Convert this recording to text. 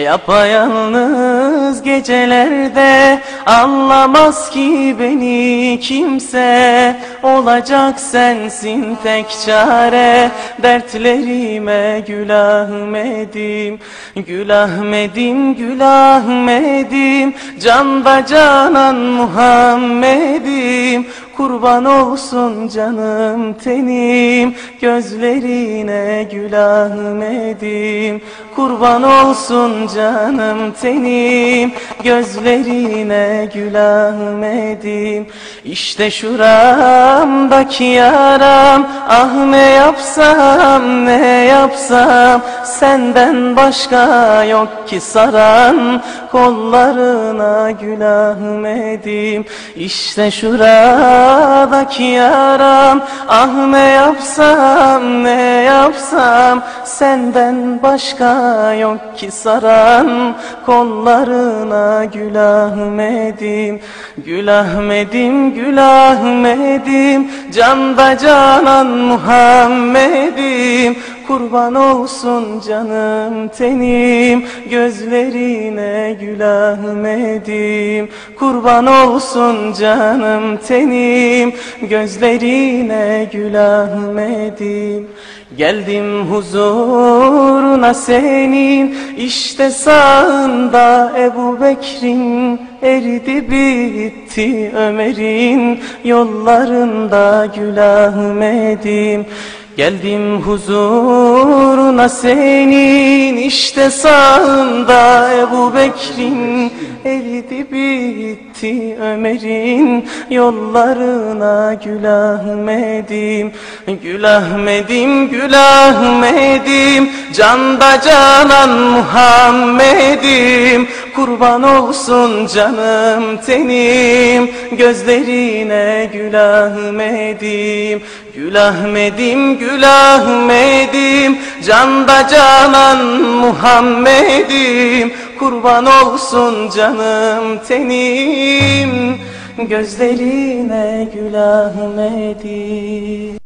Yapayalnız gecelerde anlamaz ki beni kimse Olacak sensin tek çare. Dertlerime Gül Ahmet'im Gül Ahmet'im Gül Ahmet'im Canda canan Muhammed'im. Kurban olsun canım tenim. Gözlerine Gül Ahmet'im Kurban olsun canım tenim. Gözlerine Gül Ahmet'im İşte şuramdaki yaram Ah ne yapsam ne yapsam Senden başka yok ki saran Kollarına Gül Ahmet'im İşte şuradaki yaram Ah ne yapsam ne yapsam Senden başka yok ki saran Kollarına Gül Ahmet'im Gül Ahmet'im Gül Ahmet'im Canda canan Muhammed'im Kurban olsun canım tenim Gözlerine Gül Ahmet'im Kurban olsun canım tenim Gözlerine Gül Ahmet'im Geldim huzuruna senin işte sağında Ebu Bekir'in eridi bitti Ömer'in. Yollarında Gül Ahmet'im Geldim huzuruna senin işte sağında Ebu Bekir'in eridi bitti Ömer'in. Yollarına Gül Ahmet'im Gül Ahmet'im Gül Ahmet'im Canda canan Muhammed'im Kurban olsun canım tenim. Gözlerine Gül Ahmet'im Gül Ahmet'im Gül Ahmet'im Canda canan Muhammed'im Kurban olsun canım tenim. Gözlerine Gül Ahmet'im